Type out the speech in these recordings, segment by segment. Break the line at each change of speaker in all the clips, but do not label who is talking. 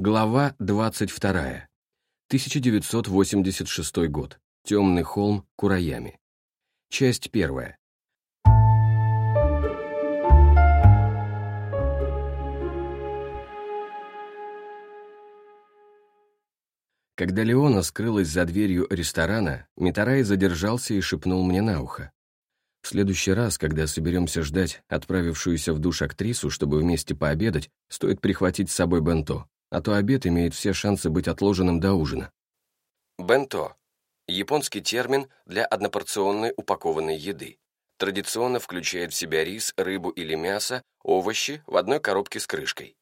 Глава 22. 1986 год. Темный холм Кураями. Часть первая. Когда Леона скрылась за дверью ресторана, Митарай задержался и шепнул мне на ухо. В следующий раз, когда соберемся ждать отправившуюся в душ актрису, чтобы вместе пообедать, стоит прихватить с собой бенто а то обед имеет все шансы быть отложенным до ужина. Бенто – японский термин для однопорционной упакованной еды. Традиционно включает в себя рис, рыбу или мясо, овощи в одной коробке с крышкой.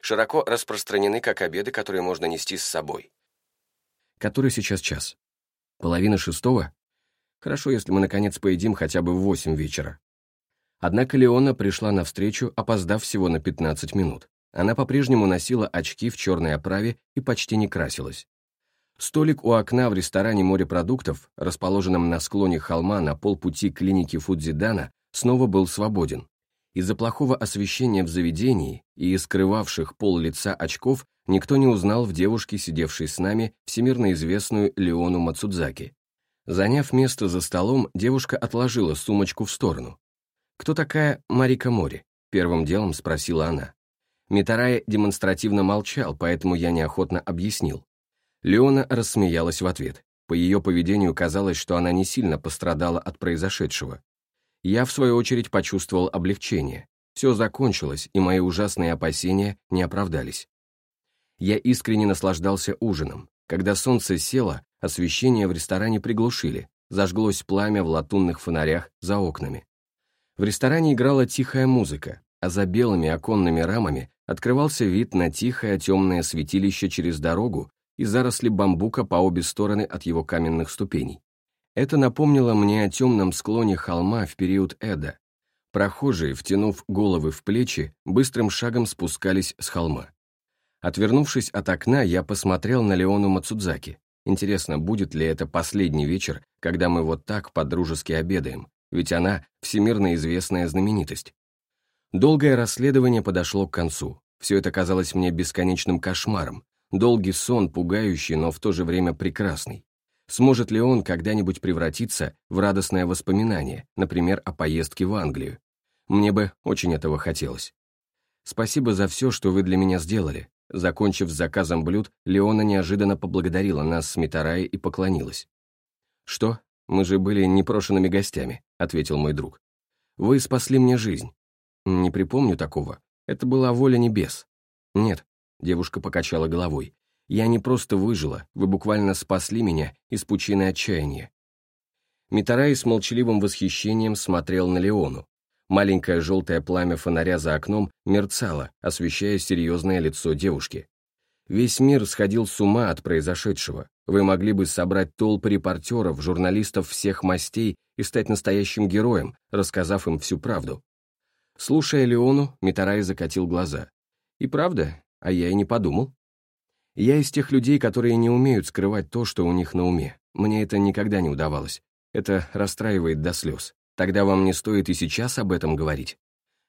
Широко распространены как обеды, которые можно нести с собой. Который сейчас час? Половина шестого? Хорошо, если мы наконец поедим хотя бы в восемь вечера. Однако Леона пришла навстречу, опоздав всего на 15 минут. Она по-прежнему носила очки в черной оправе и почти не красилась. Столик у окна в ресторане морепродуктов, расположенном на склоне холма на полпути клиники Фудзидана, снова был свободен. Из-за плохого освещения в заведении и скрывавших пол лица очков никто не узнал в девушке, сидевшей с нами, всемирно известную Леону Мацудзаки. Заняв место за столом, девушка отложила сумочку в сторону. «Кто такая Марика Мори?» — первым делом спросила она. Митарай демонстративно молчал, поэтому я неохотно объяснил. Леона рассмеялась в ответ. По ее поведению казалось, что она не сильно пострадала от произошедшего. Я, в свою очередь, почувствовал облегчение. Все закончилось, и мои ужасные опасения не оправдались. Я искренне наслаждался ужином. Когда солнце село, освещение в ресторане приглушили, зажглось пламя в латунных фонарях за окнами. В ресторане играла тихая музыка, а за белыми оконными рамами открывался вид на тихое темное святилище через дорогу и заросли бамбука по обе стороны от его каменных ступеней. Это напомнило мне о темном склоне холма в период Эда. Прохожие, втянув головы в плечи, быстрым шагом спускались с холма. Отвернувшись от окна, я посмотрел на Леону Мацудзаки. Интересно, будет ли это последний вечер, когда мы вот так по-дружески обедаем, ведь она всемирно известная знаменитость. Долгое расследование подошло к концу. Все это казалось мне бесконечным кошмаром. Долгий сон, пугающий, но в то же время прекрасный. Сможет ли он когда-нибудь превратиться в радостное воспоминание, например, о поездке в Англию? Мне бы очень этого хотелось. Спасибо за все, что вы для меня сделали. Закончив с заказом блюд, Леона неожиданно поблагодарила нас с Митарай и поклонилась. «Что? Мы же были непрошенными гостями», — ответил мой друг. «Вы спасли мне жизнь. «Не припомню такого. Это была воля небес». «Нет», — девушка покачала головой. «Я не просто выжила, вы буквально спасли меня из пучины отчаяния». Митарай с молчаливым восхищением смотрел на Леону. Маленькое желтое пламя фонаря за окном мерцало, освещая серьезное лицо девушки. Весь мир сходил с ума от произошедшего. Вы могли бы собрать толпы репортеров, журналистов всех мастей и стать настоящим героем, рассказав им всю правду. Слушая Леону, Митарай закатил глаза. И правда, а я и не подумал. Я из тех людей, которые не умеют скрывать то, что у них на уме. Мне это никогда не удавалось. Это расстраивает до слез. Тогда вам не стоит и сейчас об этом говорить.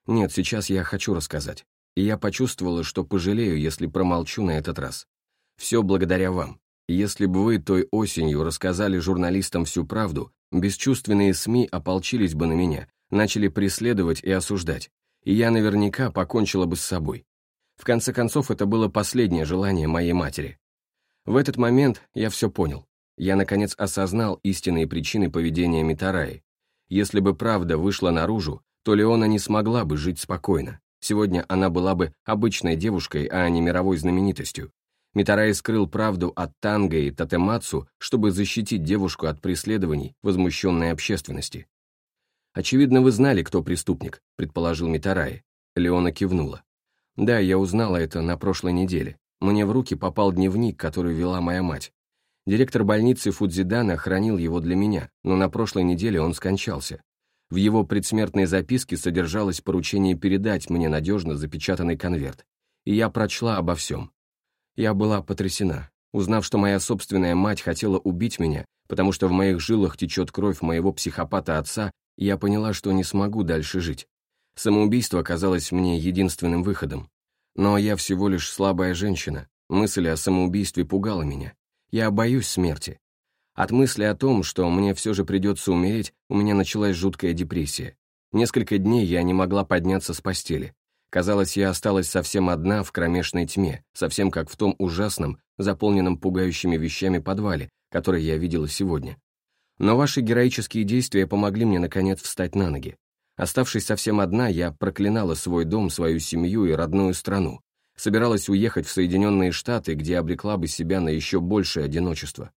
Нет, сейчас я хочу рассказать. И я почувствовала, что пожалею, если промолчу на этот раз. Все благодаря вам. Если бы вы той осенью рассказали журналистам всю правду, бесчувственные СМИ ополчились бы на меня, начали преследовать и осуждать, и я наверняка покончила бы с собой. В конце концов, это было последнее желание моей матери. В этот момент я все понял. Я, наконец, осознал истинные причины поведения Митараи. Если бы правда вышла наружу, то Леона не смогла бы жить спокойно. Сегодня она была бы обычной девушкой, а не мировой знаменитостью. Митараи скрыл правду от Танго и Татемацу, чтобы защитить девушку от преследований возмущенной общественности. «Очевидно, вы знали, кто преступник», — предположил Митарай. Леона кивнула. «Да, я узнала это на прошлой неделе. Мне в руки попал дневник, который вела моя мать. Директор больницы Фудзидана хранил его для меня, но на прошлой неделе он скончался. В его предсмертной записке содержалось поручение передать мне надежно запечатанный конверт. И я прочла обо всем. Я была потрясена, узнав, что моя собственная мать хотела убить меня, потому что в моих жилах течет кровь моего психопата отца, я поняла, что не смогу дальше жить. Самоубийство казалось мне единственным выходом. Но я всего лишь слабая женщина, Мысль о самоубийстве пугала меня. Я боюсь смерти. От мысли о том, что мне все же придется умереть, у меня началась жуткая депрессия. Несколько дней я не могла подняться с постели. Казалось, я осталась совсем одна в кромешной тьме, совсем как в том ужасном, заполненном пугающими вещами подвале, который я видела сегодня. Но ваши героические действия помогли мне, наконец, встать на ноги. Оставшись совсем одна, я проклинала свой дом, свою семью и родную страну. Собиралась уехать в Соединенные Штаты, где обрекла бы себя на еще большее одиночество.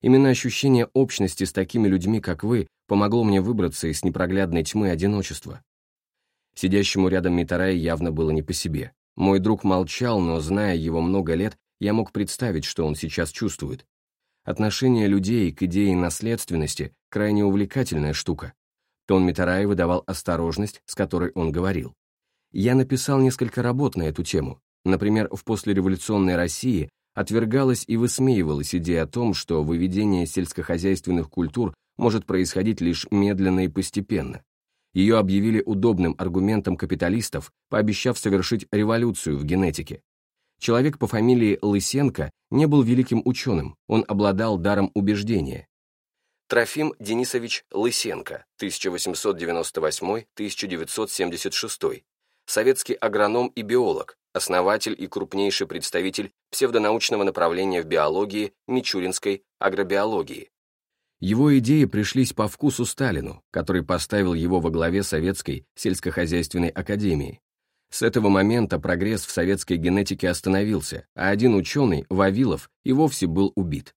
Именно ощущение общности с такими людьми, как вы, помогло мне выбраться из непроглядной тьмы одиночества. Сидящему рядом Митарай явно было не по себе. Мой друг молчал, но, зная его много лет, я мог представить, что он сейчас чувствует. Отношение людей к идее наследственности – крайне увлекательная штука. Тон Митарая выдавал осторожность, с которой он говорил. Я написал несколько работ на эту тему. Например, в послереволюционной России отвергалась и высмеивалась идея о том, что выведение сельскохозяйственных культур может происходить лишь медленно и постепенно. Ее объявили удобным аргументом капиталистов, пообещав совершить революцию в генетике. Человек по фамилии Лысенко не был великим ученым, он обладал даром убеждения. Трофим Денисович Лысенко, 1898-1976, советский агроном и биолог, основатель и крупнейший представитель псевдонаучного направления в биологии Мичуринской агробиологии. Его идеи пришлись по вкусу Сталину, который поставил его во главе Советской сельскохозяйственной академии. С этого момента прогресс в советской генетике остановился, а один ученый, Вавилов, и вовсе был убит.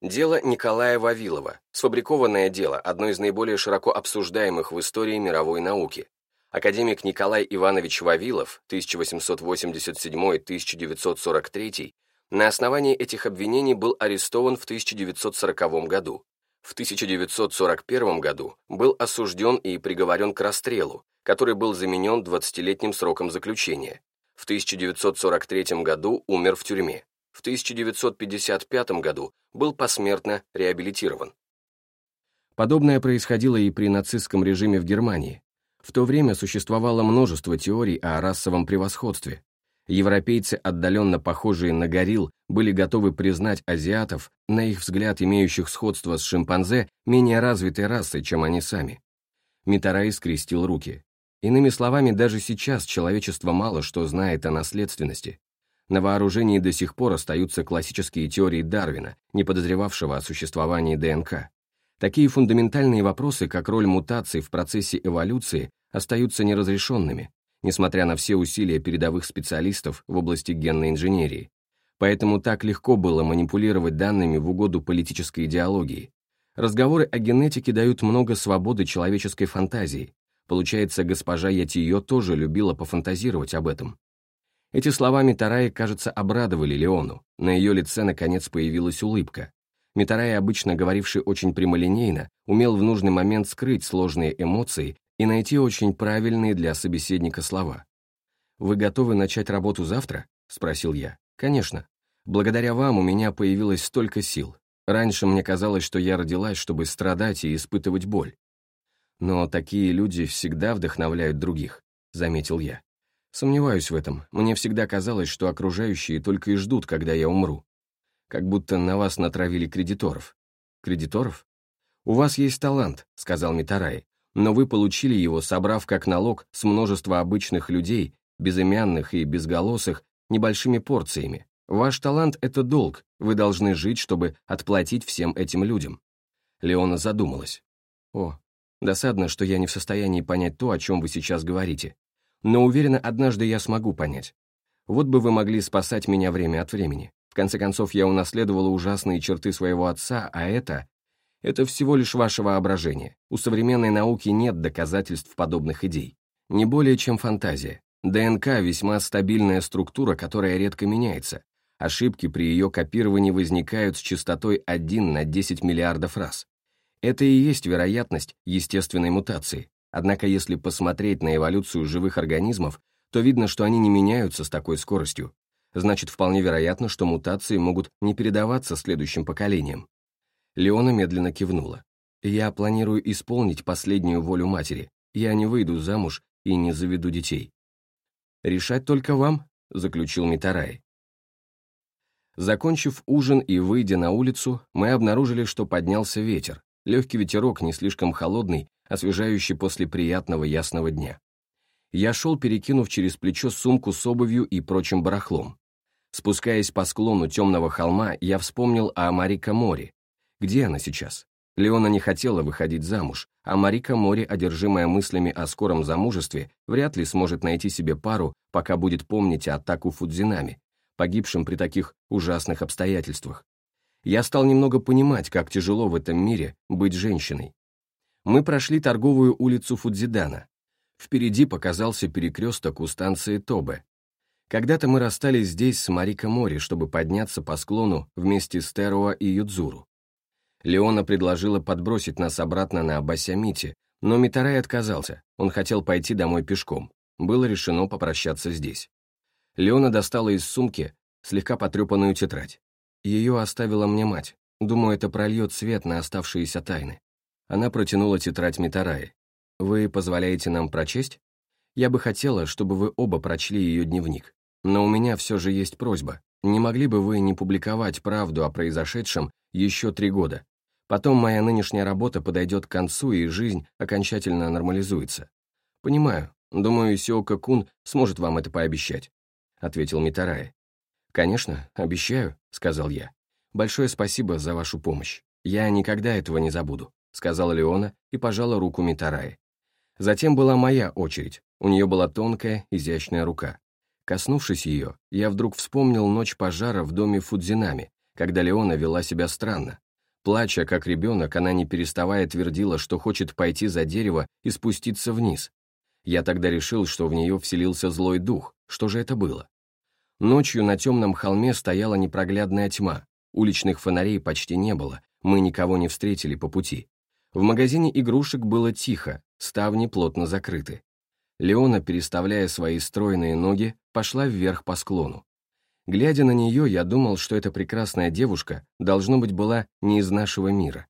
Дело Николая Вавилова, сфабрикованное дело, одно из наиболее широко обсуждаемых в истории мировой науки, Академик Николай Иванович Вавилов, 1887-1943, на основании этих обвинений был арестован в 1940 году. В 1941 году был осужден и приговорен к расстрелу, который был заменен 20-летним сроком заключения. В 1943 году умер в тюрьме. В 1955 году был посмертно реабилитирован. Подобное происходило и при нацистском режиме в Германии. В то время существовало множество теорий о расовом превосходстве. Европейцы, отдаленно похожие на горилл, были готовы признать азиатов, на их взгляд имеющих сходство с шимпанзе, менее развитой расой, чем они сами. Митарай скрестил руки. Иными словами, даже сейчас человечество мало что знает о наследственности. На вооружении до сих пор остаются классические теории Дарвина, не подозревавшего о существовании ДНК. Такие фундаментальные вопросы, как роль мутаций в процессе эволюции, остаются неразрешенными, несмотря на все усилия передовых специалистов в области генной инженерии. Поэтому так легко было манипулировать данными в угоду политической идеологии. Разговоры о генетике дают много свободы человеческой фантазии. Получается, госпожа Ятиё тоже любила пофантазировать об этом. Эти слова Митараи, кажется, обрадовали Леону. На ее лице, наконец, появилась улыбка. Митарай, обычно говоривший очень прямолинейно, умел в нужный момент скрыть сложные эмоции и найти очень правильные для собеседника слова. «Вы готовы начать работу завтра?» — спросил я. «Конечно. Благодаря вам у меня появилось столько сил. Раньше мне казалось, что я родилась, чтобы страдать и испытывать боль. Но такие люди всегда вдохновляют других», — заметил я. Сомневаюсь в этом. Мне всегда казалось, что окружающие только и ждут, когда я умру как будто на вас натравили кредиторов. Кредиторов? У вас есть талант, сказал Митарай, но вы получили его, собрав как налог с множества обычных людей, безымянных и безголосых, небольшими порциями. Ваш талант — это долг, вы должны жить, чтобы отплатить всем этим людям. Леона задумалась. О, досадно, что я не в состоянии понять то, о чем вы сейчас говорите. Но уверена, однажды я смогу понять. Вот бы вы могли спасать меня время от времени. В конце концов, я унаследовала ужасные черты своего отца, а это... Это всего лишь ваше воображение. У современной науки нет доказательств подобных идей. Не более чем фантазия. ДНК – весьма стабильная структура, которая редко меняется. Ошибки при ее копировании возникают с частотой 1 на 10 миллиардов раз. Это и есть вероятность естественной мутации. Однако если посмотреть на эволюцию живых организмов, то видно, что они не меняются с такой скоростью, значит вполне вероятно, что мутации могут не передаваться следующим поколениям. Леона медленно кивнула. «Я планирую исполнить последнюю волю матери. Я не выйду замуж и не заведу детей». «Решать только вам», — заключил Митарай. Закончив ужин и выйдя на улицу, мы обнаружили, что поднялся ветер, легкий ветерок, не слишком холодный, освежающий после приятного ясного дня. Я шел, перекинув через плечо сумку с обувью и прочим барахлом. Спускаясь по склону темного холма, я вспомнил о Марика Мори. Где она сейчас? Леона не хотела выходить замуж, а Марика Мори, одержимая мыслями о скором замужестве, вряд ли сможет найти себе пару, пока будет помнить атаку Фудзинами, погибшим при таких ужасных обстоятельствах. Я стал немного понимать, как тяжело в этом мире быть женщиной. Мы прошли торговую улицу Фудзидана. Впереди показался перекресток у станции Тобе. Когда-то мы расстались здесь с Марика Мори, чтобы подняться по склону вместе с Теруа и Юдзуру. Леона предложила подбросить нас обратно на Басямите, но Митарай отказался, он хотел пойти домой пешком. Было решено попрощаться здесь. Леона достала из сумки слегка потрепанную тетрадь. Ее оставила мне мать. Думаю, это прольет свет на оставшиеся тайны. Она протянула тетрадь Митараи. «Вы позволяете нам прочесть? Я бы хотела, чтобы вы оба прочли ее дневник. Но у меня все же есть просьба. Не могли бы вы не публиковать правду о произошедшем еще три года? Потом моя нынешняя работа подойдет к концу, и жизнь окончательно нормализуется. Понимаю. Думаю, Сиока Кун сможет вам это пообещать», — ответил Митарай. «Конечно, обещаю», — сказал я. «Большое спасибо за вашу помощь. Я никогда этого не забуду», — сказала Леона и пожала руку Митараи. Затем была моя очередь. У нее была тонкая, изящная рука. Коснувшись ее, я вдруг вспомнил ночь пожара в доме Фудзинами, когда Леона вела себя странно, Плача, как ребенок, она не переставая твердила, что хочет пойти за дерево и спуститься вниз. Я тогда решил, что в нее вселился злой дух. Что же это было? Ночью на темном холме стояла непроглядная тьма. Уличных фонарей почти не было, мы никого не встретили по пути. В магазине игрушек было тихо, ставни плотно закрыты. Леона, переставляя свои стройные ноги, пошла вверх по склону. Глядя на нее, я думал, что эта прекрасная девушка, должно быть, была не из нашего мира.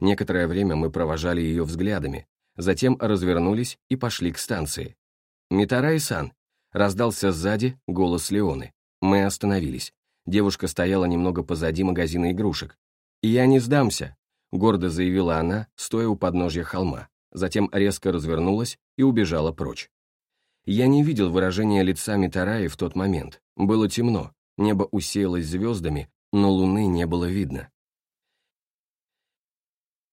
Некоторое время мы провожали ее взглядами, затем развернулись и пошли к станции. «Митарай-сан!» — раздался сзади голос Леоны. Мы остановились. Девушка стояла немного позади магазина игрушек. «Я не сдамся!» — гордо заявила она, стоя у подножья холма. Затем резко развернулась и убежала прочь. Я не видел выражения лица Митараи в тот момент. Было темно, небо усеялось звездами, но луны не было видно.